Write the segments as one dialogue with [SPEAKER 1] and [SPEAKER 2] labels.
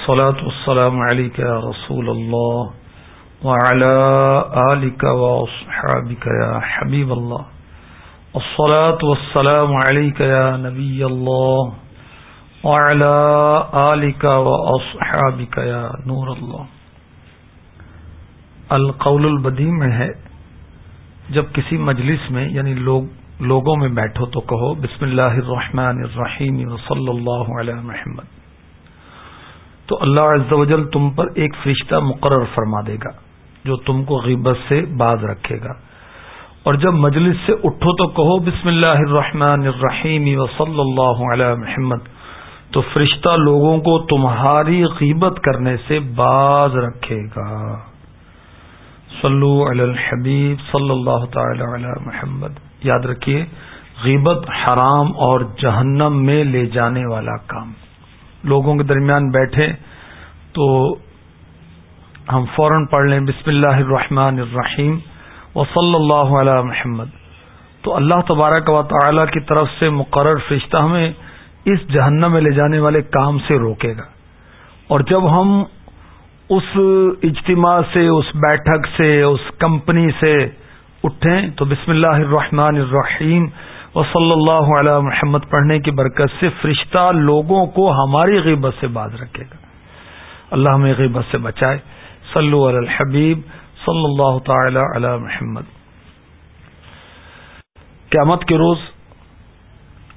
[SPEAKER 1] الصلاة والسلام عليك يا رسول الله وعلى آلك وأصحابك يا حبيب الله. الصلاة والسلام عليك يا نبي الله وعلى آلك وأصحابك يا نور الله. القول البدی میں ہے، جب کسی مجلس میں یعنی لوگ، لوگوں میں بیٹھو تو کہو، بسم اللہ الرحمن الرحیم وصلی اللہ علیہ محمد. تو اللہ عز و جل تم پر ایک فرشتہ مقرر فرما دے گا، جو تم کو غیبت سے باز رکھے گا۔ اور جب مجلس سے اٹھو تو کہو، بسم اللہ الرحمن الرحیم و صلی اللہ علیہ محمد۔ تو فرشتہ لوگوں کو تمہاری غیبت کرنے سے باز رکھے گا۔ صلو علی الحبیب صلی اللہ تعالی علی محمد۔ یاد رکھیے، غیبت حرام اور جہنم میں لے جانے والا کام۔ لوگوں کے درمیان بیٹھے تو ہم فوراً پڑھ لیں، بسم اللہ الرحمن الرحیم و صلی اللہ علیہ محمد۔ تو اللہ تبارک و تعالی کی طرف سے مقرر فرشتہ ہمیں اس جہنم میں لے جانے والے کام سے روکے گا۔ اور جب ہم اس اجتماع سے، اس بیٹھک سے، اس کمپنی سے اٹھیں تو بسم اللہ الرحمن الرحیم و صلی اللہ علیہ محمد پڑھنے کی برکت سے فرشتہ لوگوں کو ہماری غیبت سے باز رکھے گا۔ اللہ ہمیں غیبت سے بچائے۔ صلو علی الحبیب، صلی اللہ تعالی علی محمد۔ قیامت کے روز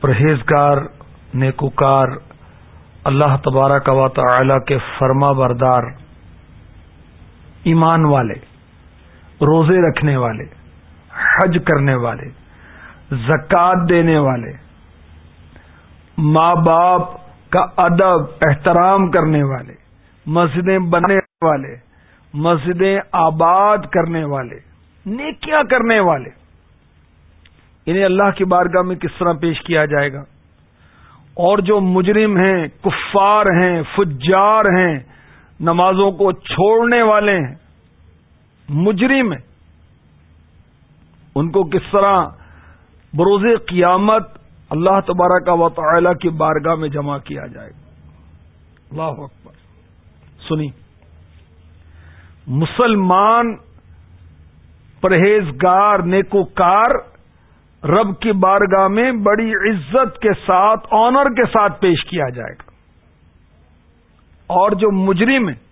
[SPEAKER 1] پرہیزگار، نیکوکار، اللہ تبارہ کا تعالی کے فرما بردار، ایمان والے، روزے رکھنے والے، حج کرنے والے زکات دینے والے، ماں باپ کا ادب، احترام کرنے والے، مسجدیں بنانے والے، مسجدیں آباد کرنے والے، نیکیاں کرنے والے۔ انہیں اللہ کی بارگاہ میں کس طرح پیش کیا جائے گا؟ اور جو مجرم ہیں، کفار ہیں، فجار ہیں، نمازوں کو چھوڑنے والے ہیں، مجرم ہیں، ان کو کس طرح بروز قیامت اللہ تبارہ کا وطلا کی بارگاہ میں جمع کیا جائے گا۔ اللہ اکبر۔ سنی۔ مسلمان، پرہیزگار، نیکوکار، رب کی بارگاہ میں بڑی عزت کے ساتھ آنر کے ساتھ پیش کیا جائے گا۔ اور جو مجرم ہیں،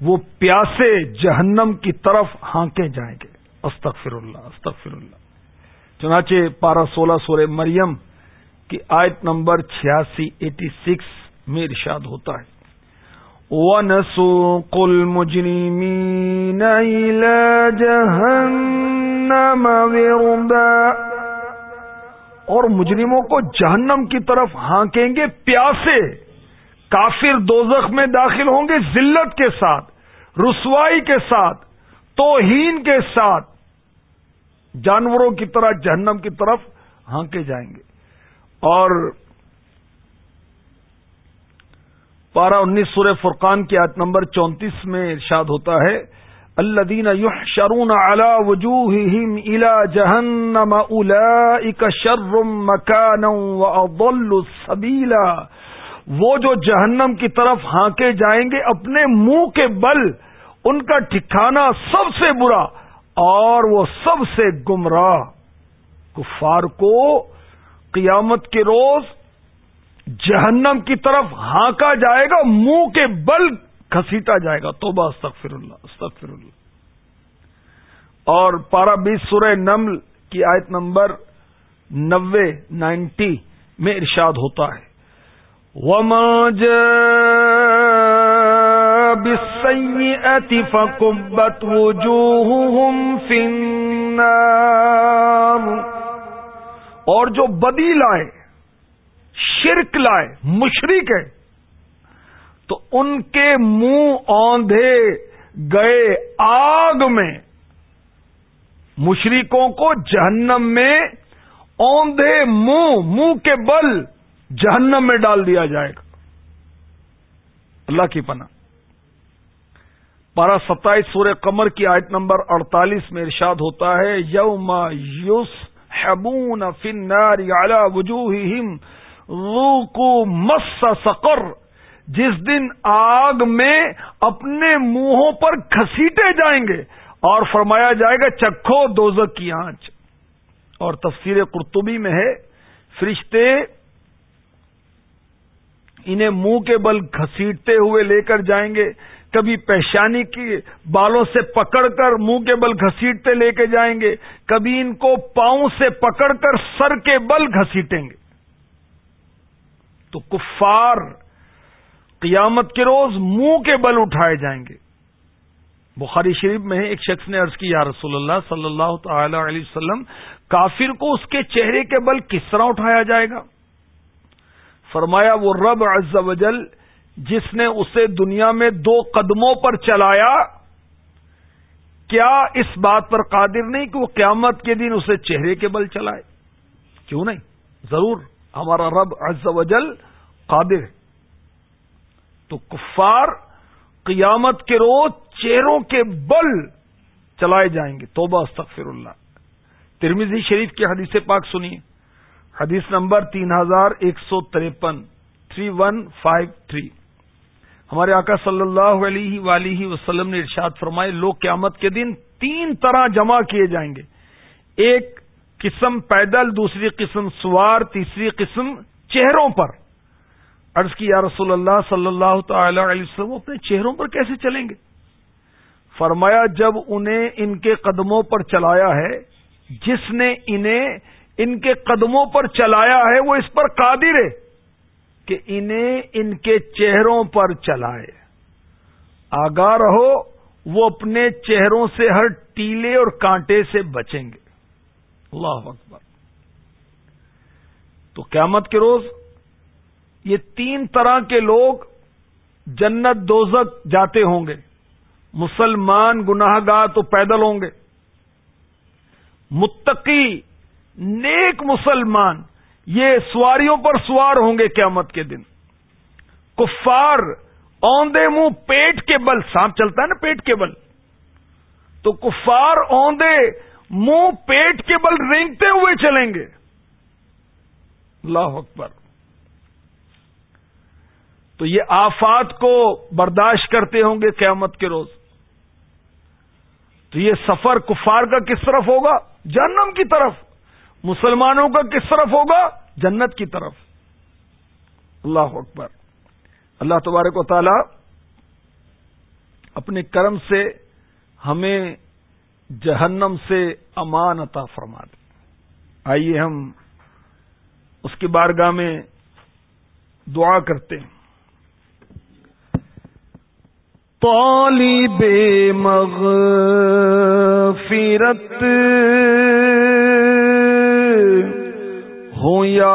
[SPEAKER 1] وہ پیاسے جہنم کی طرف ہانکے جائیں گے۔ استغفر اللہ استغفر اللہ۔ چنانچہ پارہ سولہ سورہ مریم کی آیت نمبر چھیاسی، ایٹی سکس میں ارشاد ہوتا ہے۔ نسو کل مجنی اور مجرموں کو جہنم کی طرف ہانکیں گے پیاسے۔ کافر دوزخ میں داخل ہوں گے ذلت کے ساتھ، رسوائی کے ساتھ، توہین کے ساتھ۔ جانوروں کی طرح، جہنم کی طرف ہانکے جائیں گے۔ اور پارہ انیس سورہ فرقان کی آیت نمبر چونتیس میں ارشاد ہوتا ہے اللہ دین یح شرون الا وجوہ الا جہنم الا شرم مکان سبیلا۔ وہ جو جہنم کی طرف ہانکے جائیں گے، اپنے منہ کے بل، ان کا ٹھکانا سب سے برا۔ اور وہ سب سے گمراہ کفار کو قیامت کے روز جہنم کی طرف ہانکا جائے گا، منہ کے بل کھسیٹا جائے گا۔ توبہ، استغفر اللہ استغفر اللہ۔ اور پارا بیس سورہ نمل کی آیت نمبر نوے، نائنٹی میں ارشاد ہوتا ہے۔ وما فكبت وجوههم في النار. اور جو بدی لائے، شرک لائے مشرق ہے، تو ان کے منہ اوندھے گئے آگ میں مشرقوں کو جہنم میں اوندھے منہ منہ کے بل جہنم میں ڈال دیا جائے گا۔ اللہ کی پناہ۔ پارا ستائیس سورہ قمر کی آیت نمبر اڑتالیس میں ارشاد ہوتا ہے، یوم یوس ہیبون فنار وجوہ مس سقر۔ جس دن آگ میں اپنے منہوں پر گھسیٹے جائیں گے اور فرمایا جائے گا، چکھو دوزک کی آنچ۔ اور تفسیر قرطبی میں ہے، فرشتے انہیں منہ کے بل گھسیٹتے ہوئے لے کر جائیں گے۔ کبھی پیشانی کی بالوں سے پکڑ کر منہ کے بل گھسیٹتے لے کے جائیں گے، کبھی ان کو پاؤں سے پکڑ کر سر کے بل گھسیٹیں گے۔ تو کفار قیامت کے روز منہ کے بل اٹھائے جائیں گے۔ بخاری شریف میں ایک شخص نے عرض کی، یا رسول اللہ صلی اللہ تعالی علیہ وسلم، کافر کو اس کے چہرے کے بل کس طرح اٹھایا جائے گا؟ فرمایا، وہ رب عز و جل جس نے اسے دنیا میں دو قدموں پر چلایا، کیا اس بات پر قادر نہیں کہ وہ قیامت کے دن اسے چہرے کے بل چلائے؟ کیوں نہیں؟ ضرور، ہمارا رب عز و جل قادر ہے۔ تو کفار قیامت کے روز چہروں کے بل چلائے جائیں گے۔ توبہ، استغفر اللہ۔ ترمیزی شریف کی حدیث پاک سنیے۔ حدیث نمبر تین ہزار ایک سو تریپن، تھری ون فائیو تھری۔ ہمارے آقا صلی اللہ علیہ ولیہ وسلم نے ارشاد فرمائے لوگ قیامت کے دن تین طرح جمع کیے جائیں گے۔ ایک قسم پیدل، دوسری قسم سوار، تیسری قسم چہروں پر۔ عرض کی، یا رسول اللہ صلی اللہ تعالی علیہ وسلم اپنے چہروں پر کیسے چلیں گے؟ فرمایا، جب انہیں ان کے قدموں پر چلایا ہے، جس نے انہیں ان کے قدموں پر چلایا ہے، وہ اس پر قادر ہے۔ کہ انہیں ان کے چہروں پر چلائے۔ آگاہ رہو، وہ اپنے چہروں سے ہر ٹیلے اور کانٹے سے بچیں گے۔ اللہ اکبر۔ تو قیامت کے روز یہ تین طرح کے لوگ جنت دوزک جاتے ہوں گے۔ مسلمان گناہ گاہ تو پیدل ہوں گے۔ متقی، نیک مسلمان یہ سواریوں پر سوار ہوں گے قیامت کے دن۔ کفار اوندے منہ پیٹ کے بل، سانپ چلتا ہے نا پیٹ کے بل۔ تو کفار اوندے منہ پیٹ کے بل رینگتے ہوئے چلیں گے۔ اللہ اکبر۔ تو یہ آفات کو برداشت کرتے ہوں گے قیامت کے روز۔ تو یہ سفر کفار کا کس طرف ہوگا؟ جہنم کی طرف۔ مسلمانوں کا کس طرف ہوگا؟ جنت کی طرف۔ اللہ اکبر۔ اللہ تبارک و تعالی اپنے کرم سے ہمیں جہنم سے امان عطا فرما دے۔ آئیے ہم اس کی بارگاہ میں دعا کرتے ہیں۔ طالب مغفرت ہوں یا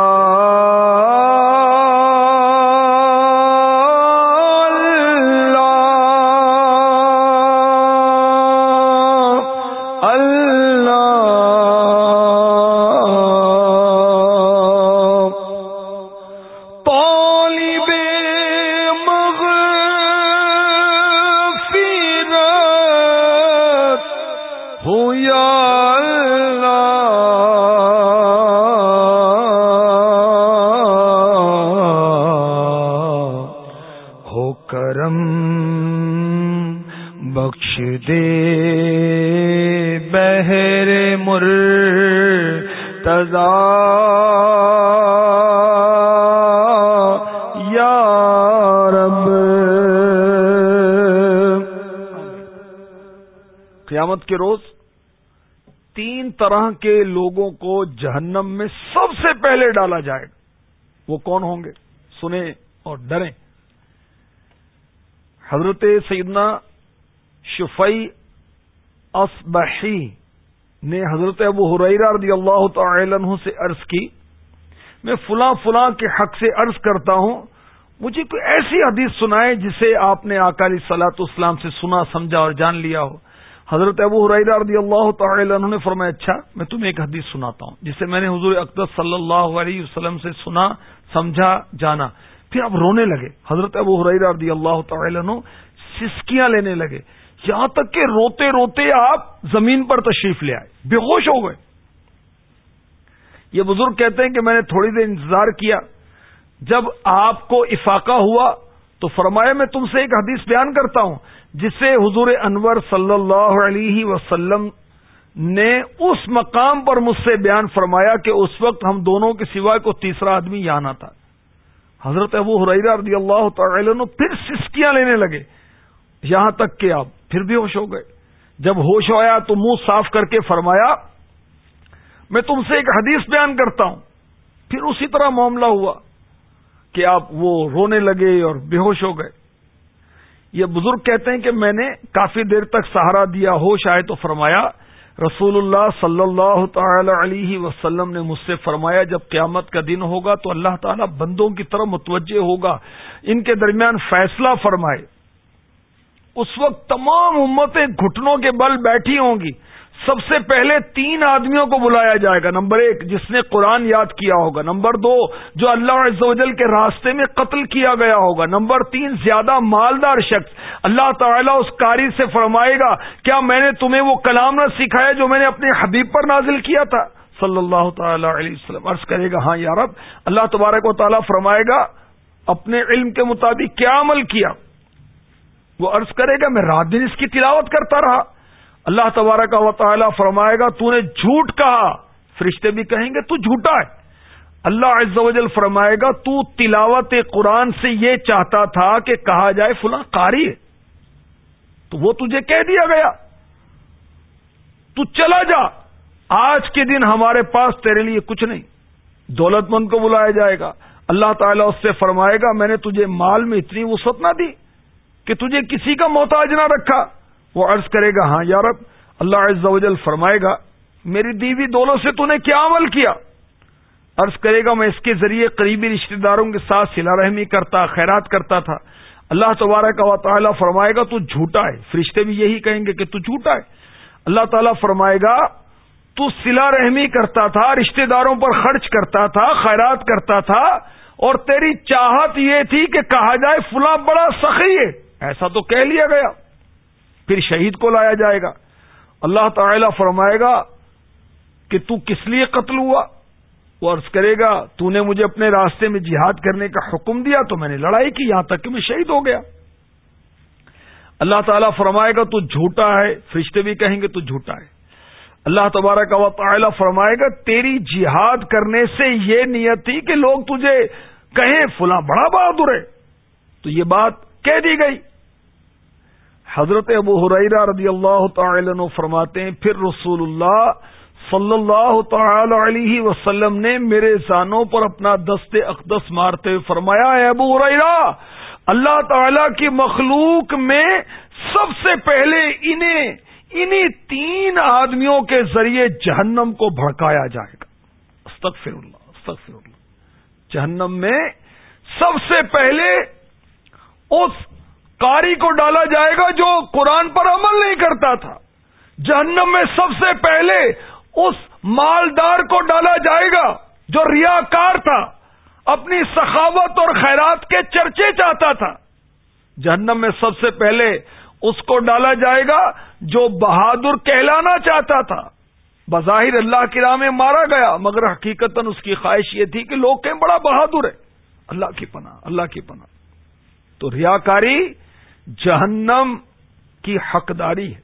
[SPEAKER 1] قیامت کے روز تین طرح کے لوگوں کو جہنم میں سب سے پہلے ڈالا جائے۔ گا وہ کون ہوں گے؟ سنیں اور ڈریں۔ حضرت سیدنا شفئی اصبحی نے حضرت ابو حریرہ رضی اللہ تعالی عنہ سے عرض کی، میں فلاں فلاں کے حق سے عرض کرتا ہوں، مجھے کوئی ایسی حدیث سنائے جسے آپ نے اکالی سلاط اسلام سے سنا، سمجھا اور جان لیا ہو۔ حضرت ابو حریرہ رضی اللہ تعالی عنہ نے فرمایا اچھا میں تمہیں ایک حدیث سناتا ہوں، جسے میں نے حضور اقدس صلی اللہ علیہ وسلم سے سنا، سمجھا، جانا۔ پھر اب رونے لگے۔ حضرت ابو حریرہ رضی اللہ تعالی عنہ سسکیاں لینے لگے۔ یہاں تک کہ روتے روتے آپ زمین پر تشریف لے آئے۔ بے ہوش ہو گئے۔ یہ بزرگ کہتے ہیں کہ میں نے تھوڑی دیر انتظار کیا۔ جب آپ کو افاقہ ہوا تو فرمایا، میں تم سے ایک حدیث بیان کرتا ہوں جس سے حضور انور صلی اللہ علیہ وسلم نے اس مقام پر مجھ سے بیان فرمایا کہ اس وقت ہم دونوں کے سوائے کو تیسرا آدمی یہاں نہ تھا۔ حضرت ابو حریرہ رضی اللہ تعالی پھر سسکیاں لینے لگے۔ یہاں تک کہ آپ پھر بھی ہوش ہو گئے۔ جب ہوش آیا تو منہ صاف کر کے فرمایا، میں تم سے ایک حدیث بیان کرتا ہوں۔ پھر اسی طرح معاملہ ہوا کہ آپ وہ رونے لگے اور بے ہوش ہو گئے۔ یہ بزرگ کہتے ہیں کہ میں نے کافی دیر تک سہارا دیا، ہوش آئے تو فرمایا رسول اللہ صلی اللہ تعالی علیہ وسلم نے مجھ سے فرمایا، جب قیامت کا دن ہوگا تو اللہ تعالی بندوں کی طرف متوجہ ہوگا۔ ان کے درمیان فیصلہ فرمائے۔ اس وقت تمام امتیں گھٹنوں کے بل بیٹھی ہوں گی۔ سب سے پہلے تین آدمیوں کو بلایا جائے گا۔ نمبر ایک، جس نے قرآن یاد کیا ہوگا۔ نمبر دو، جو اللہ عز و جل کے راستے میں قتل کیا گیا ہوگا۔ نمبر تین، زیادہ مالدار شخص۔ اللہ تعالیٰ اس کاری سے فرمائے گا، کیا میں نے تمہیں وہ کلام نہ سکھایا جو میں نے اپنے حبیب پر نازل کیا تھا؟ صلی اللہ تعالی علیہ وسلم۔ عرض کرے گا ہاں یارب اللہ تبارک و تعالیٰ فرمائے گا، اپنے علم کے مطابق کیا عمل کیا؟ وہ عرض کرے گا، میں رات دن اس کی تلاوت کرتا رہا۔ اللہ تبارک و تعالیٰ فرمائے گا، تو نے جھوٹ کہا۔ فرشتے بھی کہیں گے، تو جھوٹا ہے۔ اللہ عز و جل فرمائے گا، تو تلاوت قرآن سے یہ چاہتا تھا کہ کہا جائے فلاں قاری ہے۔ تو وہ تجھے کہہ دیا گیا۔ تو چلا جا۔ آج کے دن ہمارے پاس تیرے لیے کچھ نہیں۔ دولت مند کو بلایا جائے گا۔ اللہ تعالیٰ اس سے فرمائے گا، میں نے تجھے مال میں اتنی وسعت نہ دی کہ تجھے کسی کا محتاج نہ رکھا۔ وہ عرض کرے گا ہاں یارب اللہ عز و جل فرمائے گا، میری دیوی دونوں سے تو نے کیا عمل کیا؟ عرض کرے گا، میں اس کے ذریعے قریبی رشتہ داروں کے ساتھ سلا رحمی کرتا، خیرات کرتا تھا۔ اللہ تبارک و تعالیٰ فرمائے گا، تو جھوٹا ہے۔ فرشتے بھی یہی کہیں گے کہ تو جھوٹا ہے۔ اللہ تعالیٰ فرمائے گا، تو سلا رحمی کرتا تھا، رشتہ داروں پر خرچ کرتا تھا، خیرات کرتا تھا۔ اور تیری چاہت یہ تھی کہ کہا جائے، فلاں بڑا سخی ہے۔ ایسا تو کہہ لیا گیا۔ پھر شہید کو لایا جائے گا۔ اللہ تعالی فرمائے گا کہ تو کس لیے قتل ہوا؟ وہ عرض کرے گا، تو نے مجھے اپنے راستے میں جہاد کرنے کا حکم دیا تو میں نے لڑائی کی، یہاں تک کہ میں شہید ہو گیا۔ اللہ تعالیٰ فرمائے گا تو جھوٹا ہے، فرشتے بھی کہیں گے تو جھوٹا ہے۔ اللہ تبارک و تعالی فرمائے گا، تیری جہاد کرنے سے یہ نیت تھی کہ لوگ تجھے کہیں فلاں بڑا بہادر ہے۔ تو یہ بات کہہ دی گئی۔ حضرت ابو حریرہ رضی اللہ تعالی عنہ فرماتے ہیں، پھر رسول اللہ صلی اللہ تعالی علیہ وسلم نے میرے زانوں پر اپنا دست اقدس مارتے ہوئے فرمایا ہے ابو حریرہ اللہ تعالی کی مخلوق میں سب سے پہلے انہیں انہیں تین آدمیوں کے ذریعے جہنم کو بھڑکایا جائے گا۔ استغفر اللہ استغفر اللہ۔ جہنم میں سب سے پہلے اس کاری کو ڈالا جائے گا جو قرآن پر عمل نہیں کرتا تھا۔ جہنم میں سب سے پہلے اس مالدار کو ڈالا جائے گا جو ریاکار تھا، اپنی سخاوت اور خیرات کے چرچے چاہتا تھا۔ جہنم میں سب سے پہلے اس کو ڈالا جائے گا جو بہادر کہلانا چاہتا تھا۔ بظاہر اللہ کی راہ میں مارا گیا، مگر حقیقت اس کی خواہش یہ تھی کہ لوگ کہیں بڑا بہادر ہے۔ اللہ کی پناہ، اللہ کی پناہ۔ تو ریاکاری جہنم کی حقداری ہے۔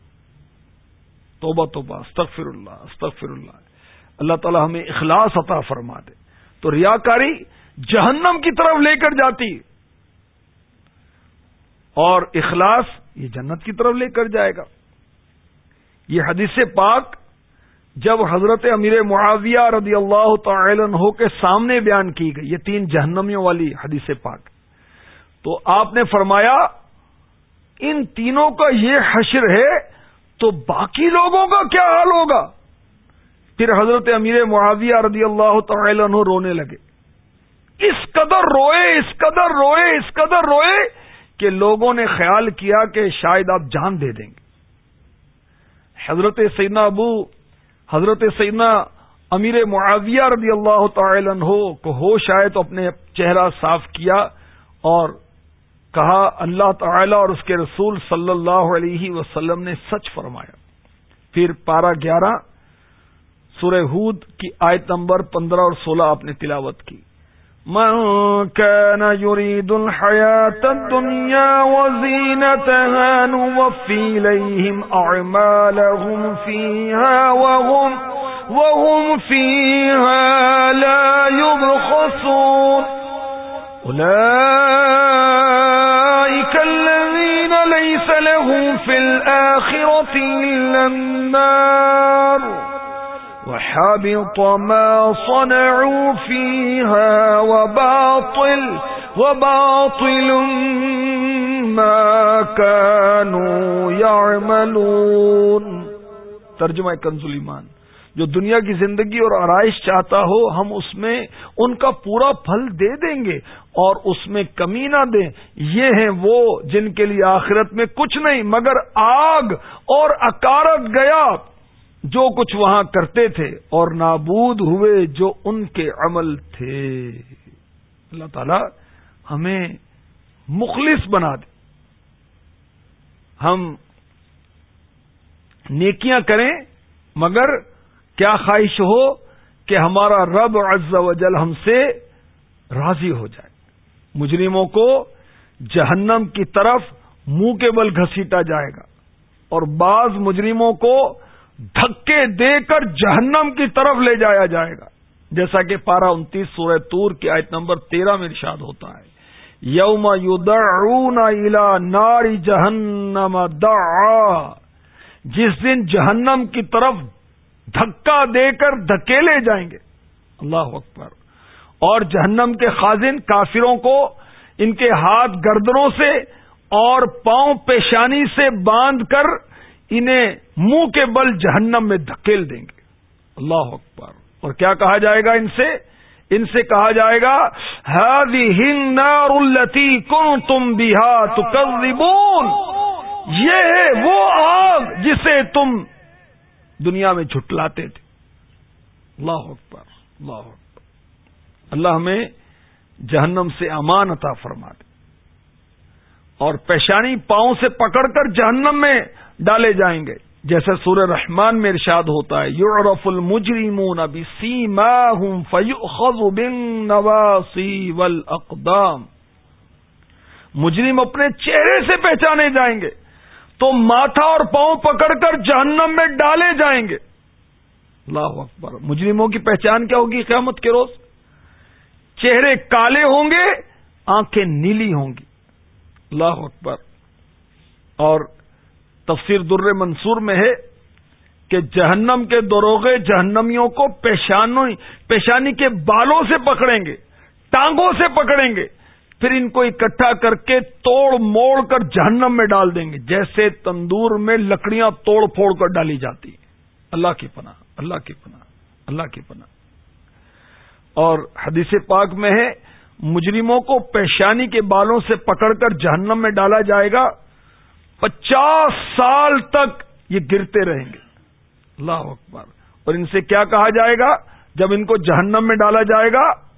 [SPEAKER 1] توبہ توبہ، استغفر اللہ استغفر اللہ۔ اللہ تعالی ہمیں اخلاص عطا فرما دے۔ تو ریاکاری جہنم کی طرف لے کر جاتی اور اخلاص یہ جنت کی طرف لے کر جائے گا۔ یہ حدیث پاک جب حضرت امیر معاویہ رضی اللہ تعالی عنہ کے سامنے بیان کی گئی، یہ تین جہنمیوں والی حدیث پاک۔ تو آپ نے فرمایا ان تینوں کا یہ حشر ہے تو باقی لوگوں کا کیا حال ہوگا؟ پھر حضرت امیر معاویہ رضی اللہ تعالی عنہ رونے لگے۔ اس قدر روئے، اس قدر روئے، اس قدر روئے کہ لوگوں نے خیال کیا کہ شاید آپ جان دے دیں گے۔ حضرت سیدنا ابو، حضرت سیدنا امیر معاویہ رضی اللہ تعالی عنہ کو ہوش آئے تو اپنے چہرہ صاف کیا اور کہا اللہ تعالی اور اس کے رسول صلی اللہ علیہ وسلم نے سچ فرمایا۔ پھر پارہ گیارہ سورہ ہود کی آیت نمبر پندرہ اور سولہ آپ نے تلاوت کی۔ من كان يريد الحياة الدنيا وزينتها نوفي إليهم أعمالهم فيها وهم, وهم فيها لا يبخصون أولئك الذين ليس لهم في الآخرة إلا النار وحبط ما صنعوا فيها وباطل وباطل ما كانوا يعملون ترجمہ کنزل ایمان جو دنیا کی زندگی اور آرائش چاہتا ہو، ہم اس میں ان کا پورا پھل دے دیں گے اور اس میں کمی نہ دیں۔ یہ ہیں وہ جن کے لیے آخرت میں کچھ نہیں، مگر آگ اور اکارت گیا جو کچھ وہاں کرتے تھے اور نابود ہوئے جو ان کے عمل تھے۔ اللہ تعالی ہمیں مخلص بنا دے۔ ہم نیکیاں کریں، مگر کیا خواہش ہو کہ ہمارا رب عز و جل ہم سے راضی ہو جائے؟ مجرموں کو جہنم کی طرف منہ کے بل گھسیٹا جائے گا اور بعض مجرموں کو دھکے دے کر جہنم کی طرف لے جایا جائے گا۔ جیسا کہ پارا انتیس سورہ تور کی آیت نمبر تیرہ میں ارشاد ہوتا ہے۔ یوم یدعون الى ناری جہنم دعا۔ جس دن جہنم کی طرف دھکا دے کر دھکیلے جائیں گے۔ اللہ اکبر۔ اور جہنم کے خازن کافروں کو ان کے ہاتھ گردنوں سے اور پاؤں پیشانی سے باندھ کر انہیں منہ کے بل جہنم میں دھکیل دیں گے۔ اللہ اکبر۔ اور کیا کہا جائے گا ان سے؟ ان سے کہا جائے گا التی کن تم بہا تو یہ ہے وہ آگ جسے تم دنیا میں جھٹلاتے تھے۔ اللہ اکبر اللہ اکبر۔ اللہ ہمیں جہنم سے امان عطا فرما دے اور پیشانی پاؤں سے پکڑ کر جہنم میں ڈالے جائیں گے۔ جیسے سورہ رحمان میں ارشاد ہوتا ہے یورف المجرمون ابی سیما ہوں فیو مجرم اپنے چہرے سے پہچانے جائیں گے۔ تو ماتھا اور پاؤں پکڑ کر جہنم میں ڈالے جائیں گے۔ اللہ اکبر۔ مجرموں کی پہچان کیا ہوگی قیامت کے روز؟ چہرے کالے ہوں گے، آنکھیں نیلی ہوں گی۔ اللہ اکبر۔ اور تفسیر در منصور میں ہے کہ جہنم کے دروغے جہنمیوں کو پیشانی کے بالوں سے پکڑیں گے، ٹانگوں سے پکڑیں گے۔ پھر ان کو اکٹھا کر کے توڑ موڑ کر جہنم میں ڈال دیں گے۔ جیسے تندور میں لکڑیاں توڑ پھوڑ کر ڈالی جاتی اللہ کی پناہ، اللہ کی پناہ، اللہ کی پناہ۔ اور حدیث پاک میں ہے، مجرموں کو پیشانی کے بالوں سے پکڑ کر جہنم میں ڈالا جائے گا۔ پچاس سال تک یہ گرتے رہیں گے۔ اللہ اکبر۔ اور ان سے کیا کہا جائے گا؟ جب ان کو جہنم میں ڈالا جائے گا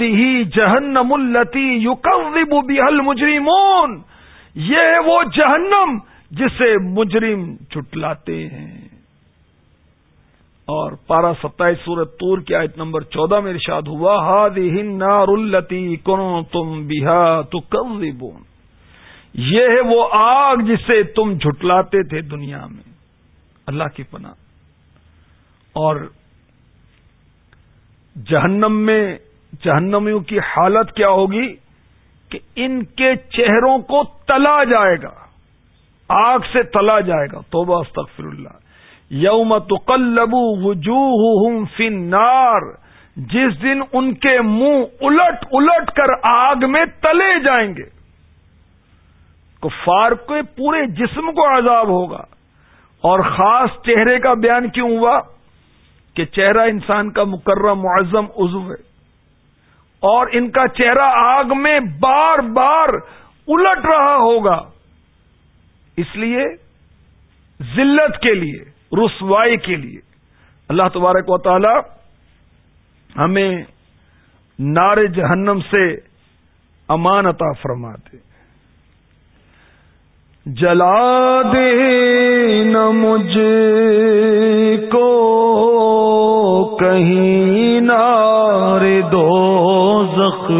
[SPEAKER 1] ہی جہنم التی یوکب بحل مجرمون یہ وہ جہنم جسے مجرم چھٹلاتے ہیں۔ اور پارا ستائیس سورت تور کی آیت نمبر چودہ میں ارشاد ہوا ہاد نار التی کنو تم بہا تو یہ ہے وہ آگ جسے تم جھٹلاتے تھے دنیا میں۔ اللہ کی پناہ۔ اور جہنم میں جہنمیوں کی حالت کیا ہوگی کہ ان کے چہروں کو تلا جائے گا، آگ سے تلا جائے گا۔ توبہ، استغفر اللہ۔ یوم تقلبو وجوہ فن نار جس دن ان کے منہ الٹ الٹ کر آگ میں تلے جائیں گے۔ کفار کے پورے جسم کو عذاب ہوگا۔ اور خاص چہرے کا بیان کیوں ہوا؟ کہ چہرہ انسان کا مقرر معظم عضو ہے۔ اور ان کا چہرہ آگ میں بار بار الٹ رہا ہوگا۔ اس لیے ذلت کے لیے، رسوائی کے لیے۔ اللہ تبارک و تعالی ہمیں نار جہنم سے امانتا فرماتے۔ جلا دے نہ مجھ کو کہیں نہ دو زخ